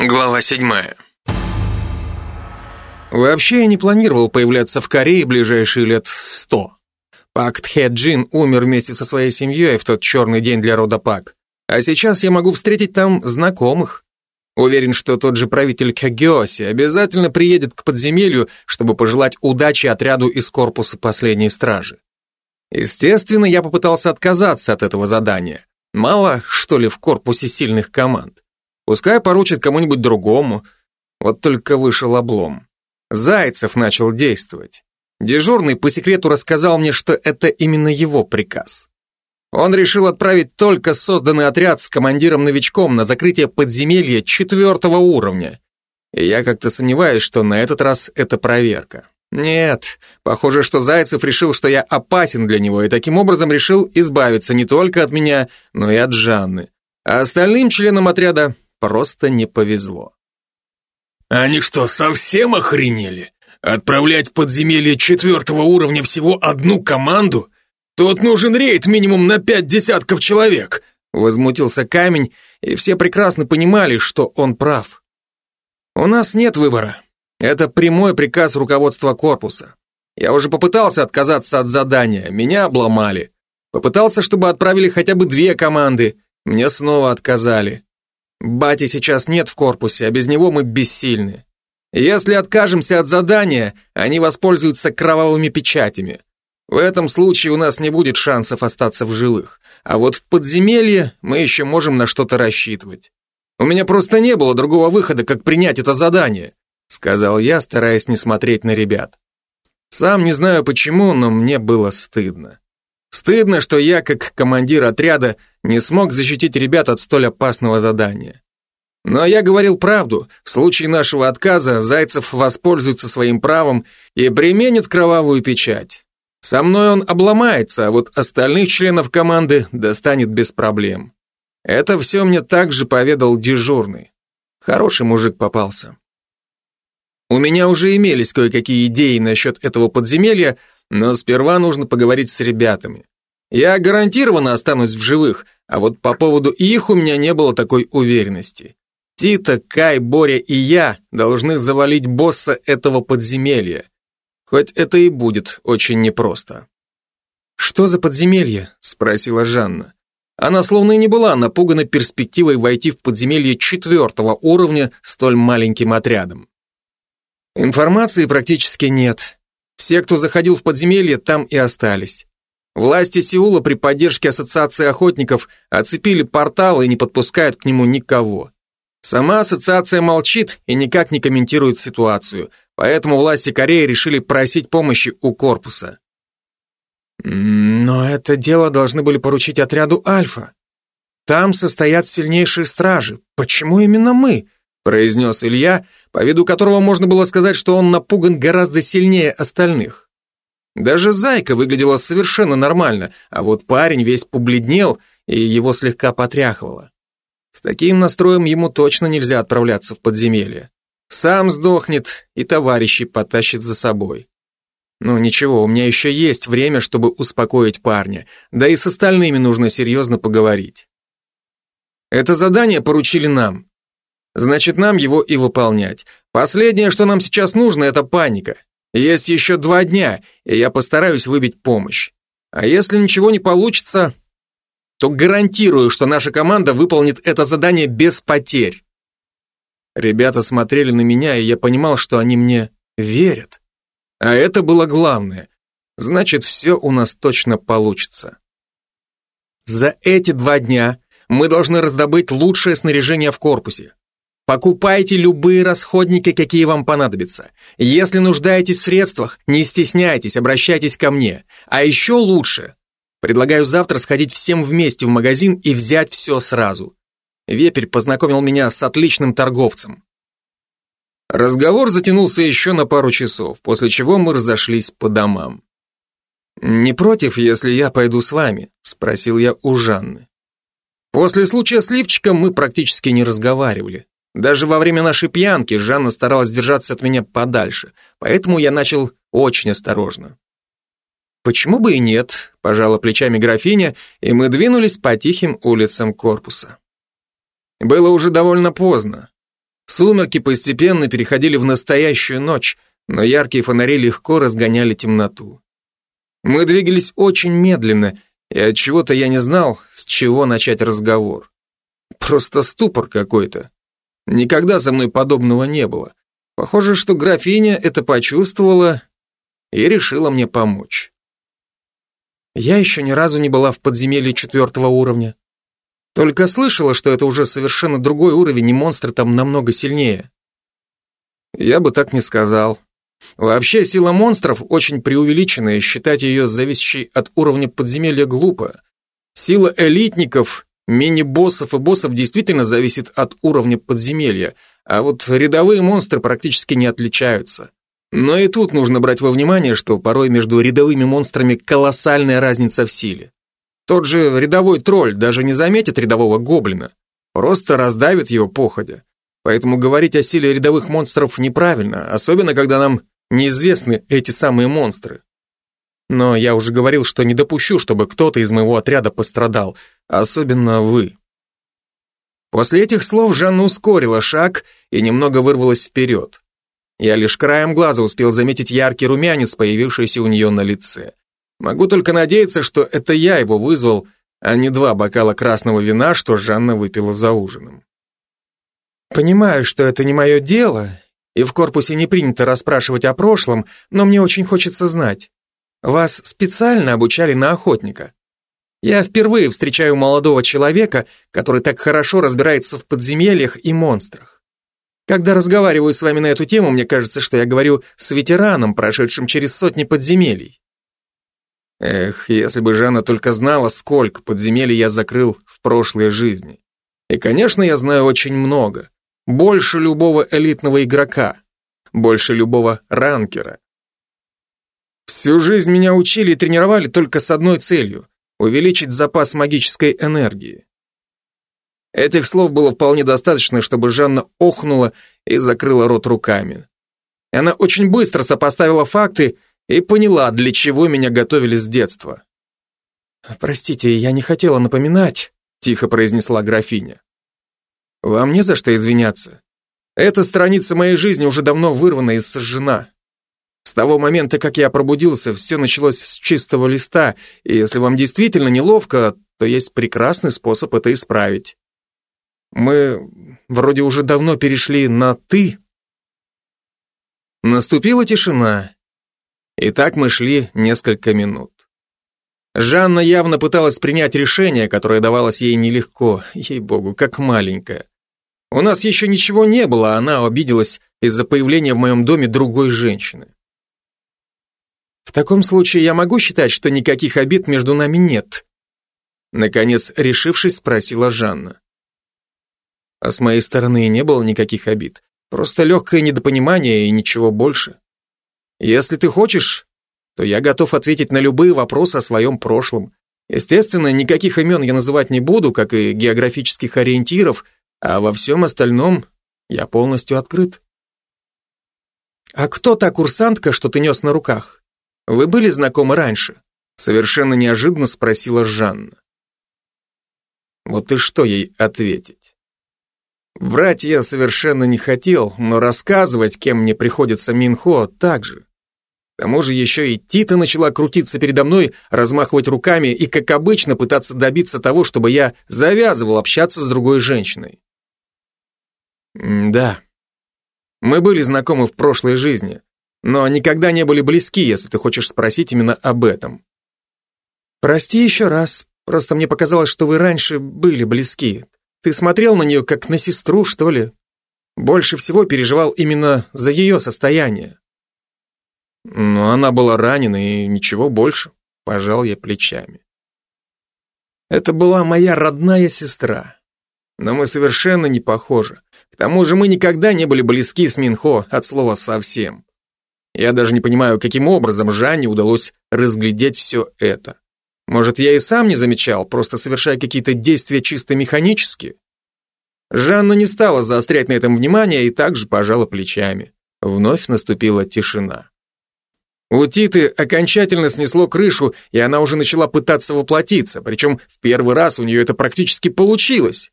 Глава седьмая. Вообще я не планировал появляться в Корее ближайшие лет сто. Пак Тхе Джин умер вместе со своей семьей в тот черный день для рода Пак. А сейчас я могу встретить там знакомых. Уверен, что тот же правитель Кагеоси обязательно приедет к подземелью, чтобы пожелать удачи отряду из корпуса последней стражи. Естественно, я попытался отказаться от этого задания. Мало, что ли, в корпусе сильных команд. Пускай поручит кому-нибудь другому. Вот только вышел облом. Зайцев начал действовать. Дежурный по секрету рассказал мне, что это именно его приказ. Он решил отправить только созданный отряд с командиром-новичком на закрытие подземелья четвертого уровня. И я как-то сомневаюсь, что на этот раз это проверка. Нет, похоже, что Зайцев решил, что я опасен для него, и таким образом решил избавиться не только от меня, но и от Жанны. А остальным членам отряда просто не повезло. Они что, совсем охренели? Отправлять в подземелье четвертого уровня всего одну команду? Тут нужен рейд минимум на пять десятков человек. Возмутился камень, и все прекрасно понимали, что он прав. У нас нет выбора. Это прямой приказ руководства корпуса. Я уже попытался отказаться от задания, меня обломали. Попытался, чтобы отправили хотя бы две команды, мне снова отказали. Бати сейчас нет в корпусе, а без него мы бессильны. Если откажемся от задания, они воспользуются кровавыми печатями. В этом случае у нас не будет шансов остаться в живых. А вот в подземелье мы еще можем на что-то рассчитывать. У меня просто не было другого выхода, как принять это задание, сказал я, стараясь не смотреть на ребят. Сам не знаю почему, но мне было стыдно. Стыдно, что я, как командир отряда, не смог защитить ребят от столь опасного задания. Но я говорил правду. В случае нашего отказа Зайцев воспользуется своим правом и применит кровавую печать. Со мной он обломается, а вот остальных членов команды достанет без проблем. Это все мне также поведал дежурный. Хороший мужик попался. У меня уже имелись кое-какие идеи насчет этого подземелья, но сперва нужно поговорить с ребятами. Я гарантированно останусь в живых, а вот по поводу их у меня не было такой уверенности. Тита, Кай, Боря и я должны завалить босса этого подземелья. Хоть это и будет очень непросто. «Что за подземелье?» – спросила Жанна. Она словно и не была напугана перспективой войти в подземелье четвертого уровня столь маленьким отрядом. Информации практически нет. Все, кто заходил в подземелье, там и остались. Власти Сеула при поддержке Ассоциации охотников оцепили портал и не подпускают к нему никого. Сама ассоциация молчит и никак не комментирует ситуацию, поэтому власти Кореи решили просить помощи у корпуса. Но это дело должны были поручить отряду Альфа. Там состоят сильнейшие стражи. Почему именно мы? произнес Илья, по виду которого можно было сказать, что он напуган гораздо сильнее остальных. Даже Зайка выглядела совершенно нормально, а вот парень весь побледнел, и его слегка потряхивало. С таким настроем ему точно нельзя отправляться в подземелье. Сам сдохнет и товарищи потащит за собой. Ну ничего, у меня еще есть время, чтобы успокоить парня, да и с остальными нужно серьезно поговорить. Это задание поручили нам. Значит, нам его и выполнять. Последнее, что нам сейчас нужно, это паника. Есть еще два дня, и я постараюсь выбить помощь. А если ничего не получится, то гарантирую, что наша команда выполнит это задание без потерь. Ребята смотрели на меня, и я понимал, что они мне верят. А это было главное. Значит, все у нас точно получится. За эти два дня мы должны раздобыть лучшее снаряжение в корпусе. Покупайте любые расходники, какие вам понадобятся. Если нуждаетесь в средствах, не стесняйтесь, обращайтесь ко мне. А еще лучше. Предлагаю завтра сходить всем вместе в магазин и взять все сразу. Вепрь познакомил меня с отличным торговцем. Разговор затянулся еще на пару часов, после чего мы разошлись по домам. «Не против, если я пойду с вами?» – спросил я у Жанны. После случая с лифчиком мы практически не разговаривали. Даже во время нашей пьянки Жанна старалась держаться от меня подальше, поэтому я начал очень осторожно. Почему бы и нет, пожала плечами графиня, и мы двинулись по тихим улицам корпуса. Было уже довольно поздно. Сумерки постепенно переходили в настоящую ночь, но яркие фонари легко разгоняли темноту. Мы двигались очень медленно, и от чего-то я не знал, с чего начать разговор. Просто ступор какой-то. Никогда со мной подобного не было. Похоже, что графиня это почувствовала и решила мне помочь. Я еще ни разу не была в подземелье четвертого уровня. Только слышала, что это уже совершенно другой уровень, и монстры там намного сильнее. Я бы так не сказал. Вообще, сила монстров очень преувеличенная, считать ее зависящей от уровня подземелья глупо. Сила элитников, мини-боссов и боссов действительно зависит от уровня подземелья, а вот рядовые монстры практически не отличаются. Но и тут нужно брать во внимание, что порой между рядовыми монстрами колоссальная разница в силе. Тот же рядовой тролль даже не заметит рядового гоблина, просто раздавит его походя. Поэтому говорить о силе рядовых монстров неправильно, особенно когда нам неизвестны эти самые монстры. Но я уже говорил, что не допущу, чтобы кто-то из моего отряда пострадал, особенно вы. После этих слов Жанна ускорила шаг и немного вырвалась вперед. Я лишь краем глаза успел заметить яркий румянец, появившийся у нее на лице. Могу только надеяться, что это я его вызвал, а не два бокала красного вина, что Жанна выпила за ужином. Понимаю, что это не мое дело, и в корпусе не принято расспрашивать о прошлом, но мне очень хочется знать. Вас специально обучали на охотника? Я впервые встречаю молодого человека, который так хорошо разбирается в подземельях и монстрах. Когда разговариваю с вами на эту тему, мне кажется, что я говорю с ветераном, прошедшим через сотни подземелий. Эх, если бы Жанна только знала, сколько подземелий я закрыл в прошлой жизни. И, конечно, я знаю очень много. Больше любого элитного игрока. Больше любого ранкера. Всю жизнь меня учили и тренировали только с одной целью – увеличить запас магической энергии. Этих слов было вполне достаточно, чтобы Жанна охнула и закрыла рот руками. Она очень быстро сопоставила факты и поняла, для чего меня готовили с детства. «Простите, я не хотела напоминать», – тихо произнесла графиня. Вам не за что извиняться. Эта страница моей жизни уже давно вырвана и сожжена. С того момента, как я пробудился, все началось с чистого листа, и если вам действительно неловко, то есть прекрасный способ это исправить. Мы вроде уже давно перешли на «ты». Наступила тишина. И так мы шли несколько минут. Жанна явно пыталась принять решение, которое давалось ей нелегко, ей-богу, как маленькая. У нас еще ничего не было, а она обиделась из-за появления в моем доме другой женщины. В таком случае я могу считать, что никаких обид между нами нет? Наконец, решившись, спросила Жанна. А с моей стороны не было никаких обид. Просто легкое недопонимание и ничего больше. Если ты хочешь, то я готов ответить на любые вопросы о своем прошлом. Естественно, никаких имен я называть не буду, как и географических ориентиров, а во всем остальном я полностью открыт. «А кто та курсантка, что ты нес на руках? Вы были знакомы раньше?» Совершенно неожиданно спросила Жанна. Вот и что ей ответить? Врать я совершенно не хотел, но рассказывать, кем мне приходится Минхо, также. К тому же еще и Тита начала крутиться передо мной, размахивать руками и, как обычно, пытаться добиться того, чтобы я завязывал общаться с другой женщиной. М да. Мы были знакомы в прошлой жизни, но никогда не были близки, если ты хочешь спросить именно об этом. Прости еще раз, просто мне показалось, что вы раньше были близки. Ты смотрел на нее как на сестру, что ли? Больше всего переживал именно за ее состояние. Но она была ранена и ничего больше. Пожал я плечами. Это была моя родная сестра. Но мы совершенно не похожи. К тому же мы никогда не были близки с Минхо от слова совсем. Я даже не понимаю, каким образом Жанне удалось разглядеть все это. Может, я и сам не замечал, просто совершая какие-то действия чисто механически? Жанна не стала заострять на этом внимание и также пожала плечами. Вновь наступила тишина. У Титы окончательно снесло крышу, и она уже начала пытаться воплотиться, причем в первый раз у нее это практически получилось.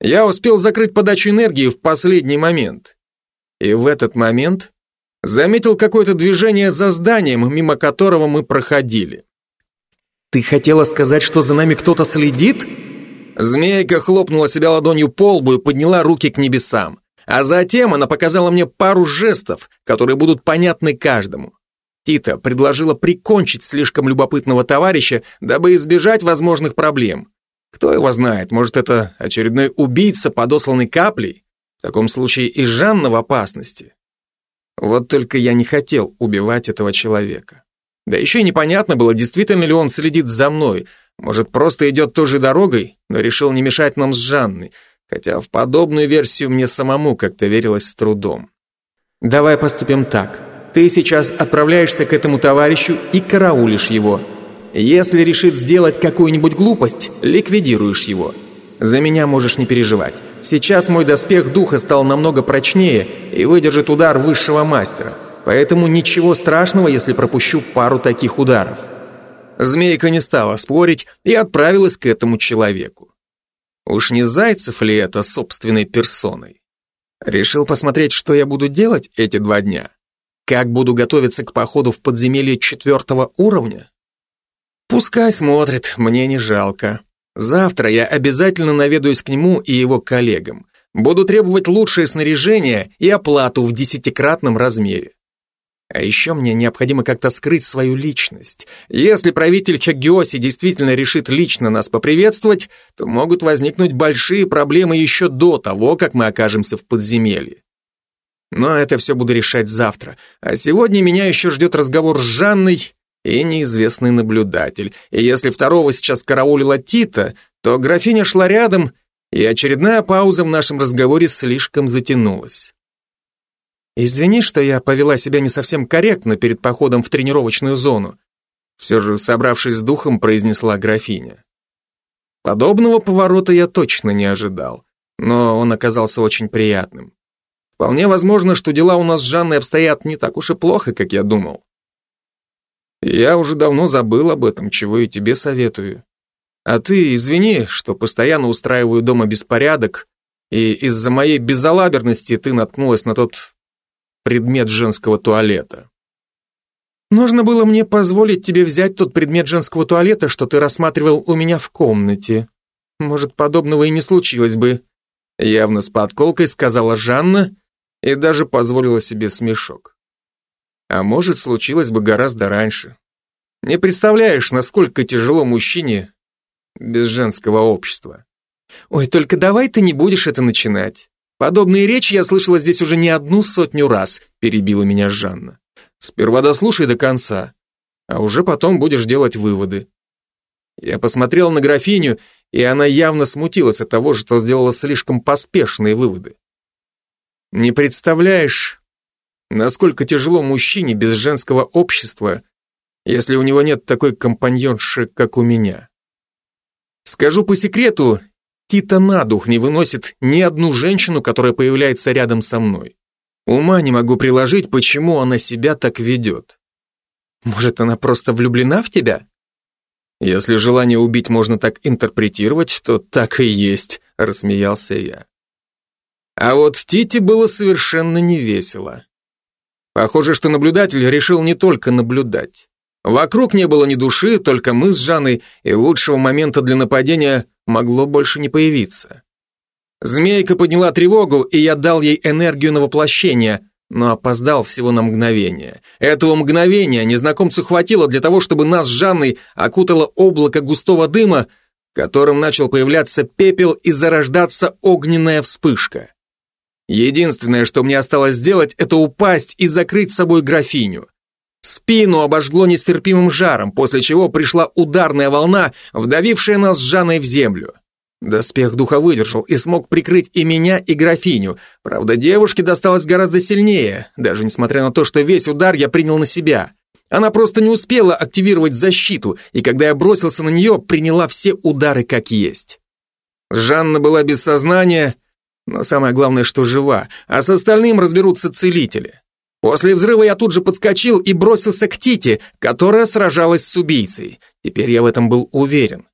Я успел закрыть подачу энергии в последний момент. И в этот момент заметил какое-то движение за зданием, мимо которого мы проходили. «Ты хотела сказать, что за нами кто-то следит?» Змейка хлопнула себя ладонью по лбу и подняла руки к небесам. А затем она показала мне пару жестов, которые будут понятны каждому. Тита предложила прикончить слишком любопытного товарища, дабы избежать возможных проблем. Кто его знает, может, это очередной убийца, подосланный каплей? В таком случае и Жанна в опасности. Вот только я не хотел убивать этого человека. Да еще и непонятно было, действительно ли он следит за мной. Может, просто идет той же дорогой, но решил не мешать нам с Жанной, хотя в подобную версию мне самому как-то верилось с трудом. «Давай поступим так. Ты сейчас отправляешься к этому товарищу и караулишь его. Если решит сделать какую-нибудь глупость, ликвидируешь его. За меня можешь не переживать. Сейчас мой доспех духа стал намного прочнее и выдержит удар высшего мастера. Поэтому ничего страшного, если пропущу пару таких ударов». Змейка не стала спорить и отправилась к этому человеку. Уж не Зайцев ли это собственной персоной? Решил посмотреть, что я буду делать эти два дня. Как буду готовиться к походу в подземелье четвертого уровня? Пускай смотрит, мне не жалко. Завтра я обязательно наведаюсь к нему и его коллегам. Буду требовать лучшее снаряжение и оплату в десятикратном размере. А еще мне необходимо как-то скрыть свою личность. Если правитель Чагиоси действительно решит лично нас поприветствовать, то могут возникнуть большие проблемы еще до того, как мы окажемся в подземелье. Но это все буду решать завтра. А сегодня меня еще ждет разговор с Жанной и неизвестный наблюдатель. И если второго сейчас караулила Тита, то графиня шла рядом, и очередная пауза в нашем разговоре слишком затянулась. «Извини, что я повела себя не совсем корректно перед походом в тренировочную зону», все же, собравшись с духом, произнесла графиня. Подобного поворота я точно не ожидал, но он оказался очень приятным. Вполне возможно, что дела у нас с Жанной обстоят не так уж и плохо, как я думал. Я уже давно забыл об этом, чего и тебе советую. А ты извини, что постоянно устраиваю дома беспорядок, и из-за моей безалаберности ты наткнулась на тот предмет женского туалета. Нужно было мне позволить тебе взять тот предмет женского туалета, что ты рассматривал у меня в комнате. Может, подобного и не случилось бы. Явно с подколкой сказала Жанна и даже позволила себе смешок. А может, случилось бы гораздо раньше. Не представляешь, насколько тяжело мужчине без женского общества. Ой, только давай ты не будешь это начинать. Подобные речи я слышала здесь уже не одну сотню раз, перебила меня Жанна. Сперва дослушай до конца, а уже потом будешь делать выводы. Я посмотрел на графиню, и она явно смутилась от того, что сделала слишком поспешные выводы. Не представляешь, насколько тяжело мужчине без женского общества, если у него нет такой компаньонши, как у меня. Скажу по секрету, Тита на дух не выносит ни одну женщину, которая появляется рядом со мной. Ума не могу приложить, почему она себя так ведет. Может, она просто влюблена в тебя? Если желание убить можно так интерпретировать, то так и есть, рассмеялся я. А вот Тите было совершенно невесело. Похоже, что наблюдатель решил не только наблюдать. Вокруг не было ни души, только мы с Жанной, и лучшего момента для нападения могло больше не появиться. Змейка подняла тревогу, и я дал ей энергию на воплощение, но опоздал всего на мгновение. Этого мгновения незнакомцу хватило для того, чтобы нас с Жанной окутало облако густого дыма, в котором начал появляться пепел и зарождаться огненная вспышка. Единственное, что мне осталось сделать, это упасть и закрыть собой графиню. Спину обожгло нестерпимым жаром, после чего пришла ударная волна, вдавившая нас с Жанной в землю. Доспех духа выдержал и смог прикрыть и меня, и графиню. Правда, девушке досталось гораздо сильнее, даже несмотря на то, что весь удар я принял на себя. Она просто не успела активировать защиту, и когда я бросился на нее, приняла все удары как есть. Жанна была без сознания, но самое главное, что жива, а с остальным разберутся целители. После взрыва я тут же подскочил и бросился к Тите, которая сражалась с убийцей. Теперь я в этом был уверен.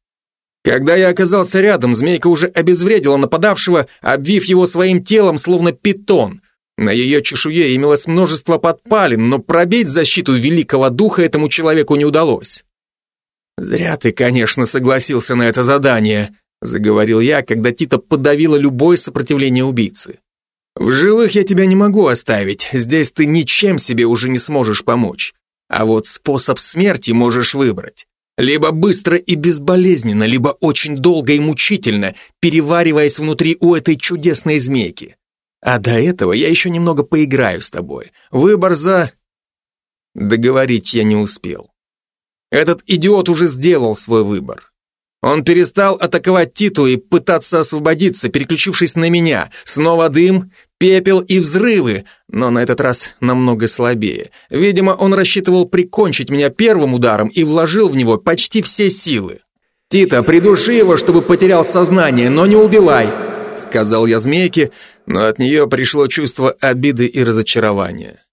Когда я оказался рядом, змейка уже обезвредила нападавшего, обвив его своим телом, словно питон. На ее чешуе имелось множество подпалин, но пробить защиту великого духа этому человеку не удалось. «Зря ты, конечно, согласился на это задание», заговорил я, когда Тита подавила любое сопротивление убийцы. В живых я тебя не могу оставить, здесь ты ничем себе уже не сможешь помочь. А вот способ смерти можешь выбрать. Либо быстро и безболезненно, либо очень долго и мучительно, перевариваясь внутри у этой чудесной змейки. А до этого я еще немного поиграю с тобой. Выбор за... Договорить я не успел. Этот идиот уже сделал свой выбор. Он перестал атаковать Титу и пытаться освободиться, переключившись на меня. Снова дым, пепел и взрывы, но на этот раз намного слабее. Видимо, он рассчитывал прикончить меня первым ударом и вложил в него почти все силы. «Тита, придуши его, чтобы потерял сознание, но не убивай», сказал я змейке, но от нее пришло чувство обиды и разочарования.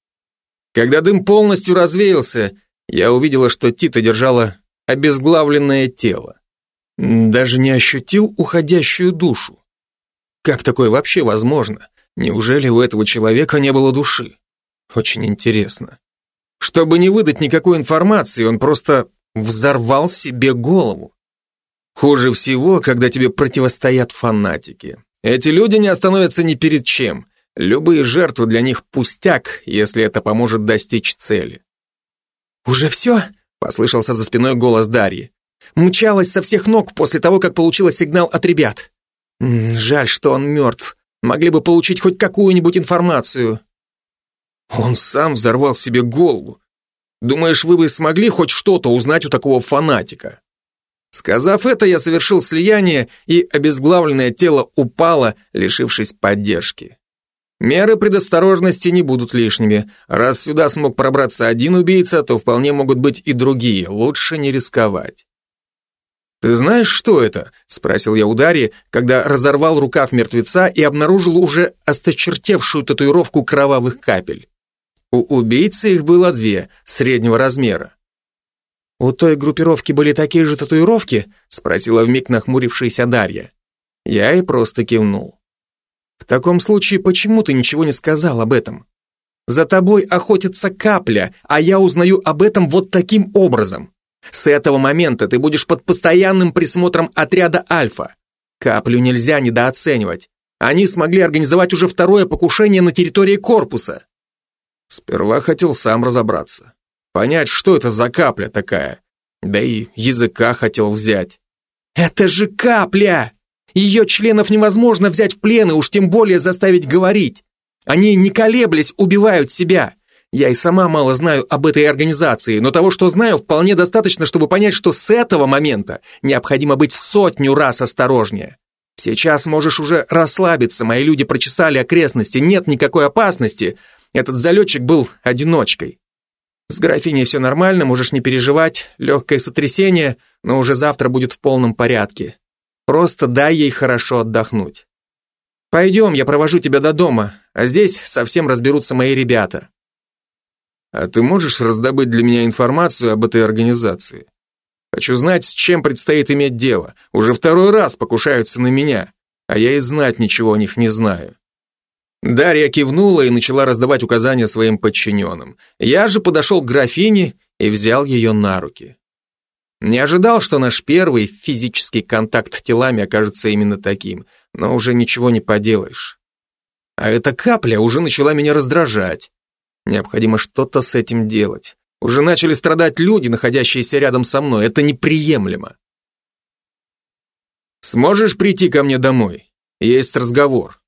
Когда дым полностью развеялся, я увидела, что Тита держала обезглавленное тело. Даже не ощутил уходящую душу. Как такое вообще возможно? Неужели у этого человека не было души? Очень интересно. Чтобы не выдать никакой информации, он просто взорвал себе голову. Хуже всего, когда тебе противостоят фанатики. Эти люди не остановятся ни перед чем. Любые жертвы для них пустяк, если это поможет достичь цели. «Уже все?» — послышался за спиной голос Дарьи. Мчалась со всех ног после того, как получила сигнал от ребят. Жаль, что он мертв. Могли бы получить хоть какую-нибудь информацию. Он сам взорвал себе голову. Думаешь, вы бы смогли хоть что-то узнать у такого фанатика? Сказав это, я совершил слияние, и обезглавленное тело упало, лишившись поддержки. Меры предосторожности не будут лишними. Раз сюда смог пробраться один убийца, то вполне могут быть и другие. Лучше не рисковать. «Ты знаешь, что это?» — спросил я у Дарьи, когда разорвал рукав мертвеца и обнаружил уже осточертевшую татуировку кровавых капель. У убийцы их было две, среднего размера. «У той группировки были такие же татуировки?» — спросила вмиг нахмурившаяся Дарья. Я и просто кивнул. «В таком случае, почему ты ничего не сказал об этом? За тобой охотится капля, а я узнаю об этом вот таким образом. С этого момента ты будешь под постоянным присмотром отряда Альфа. Каплю нельзя недооценивать. Они смогли организовать уже второе покушение на территории корпуса. Сперва хотел сам разобраться. Понять, что это за капля такая. Да и языка хотел взять. Это же капля! Ее членов невозможно взять в плен и уж тем более заставить говорить. Они, не колеблясь, убивают себя. Я и сама мало знаю об этой организации, но того, что знаю, вполне достаточно, чтобы понять, что с этого момента необходимо быть в сотню раз осторожнее. Сейчас можешь уже расслабиться, мои люди прочесали окрестности, нет никакой опасности. Этот залетчик был одиночкой. С графиней все нормально, можешь не переживать, легкое сотрясение, но уже завтра будет в полном порядке. Просто дай ей хорошо отдохнуть. Пойдем, я провожу тебя до дома, а здесь совсем разберутся мои ребята. А ты можешь раздобыть для меня информацию об этой организации? Хочу знать, с чем предстоит иметь дело. Уже второй раз покушаются на меня, а я и знать ничего о них не знаю. Дарья кивнула и начала раздавать указания своим подчиненным. Я же подошел к графине и взял ее на руки. Не ожидал, что наш первый физический контакт телами окажется именно таким, но уже ничего не поделаешь. А эта капля уже начала меня раздражать. Необходимо что-то с этим делать. Уже начали страдать люди, находящиеся рядом со мной. Это неприемлемо. Сможешь прийти ко мне домой? Есть разговор.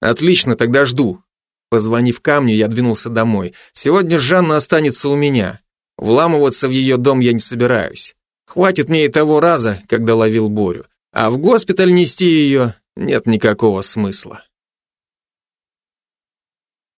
Отлично, тогда жду. Позвонив камню, я двинулся домой. Сегодня Жанна останется у меня. Вламываться в ее дом я не собираюсь. Хватит мне и того раза, когда ловил Борю. А в госпиталь нести ее нет никакого смысла.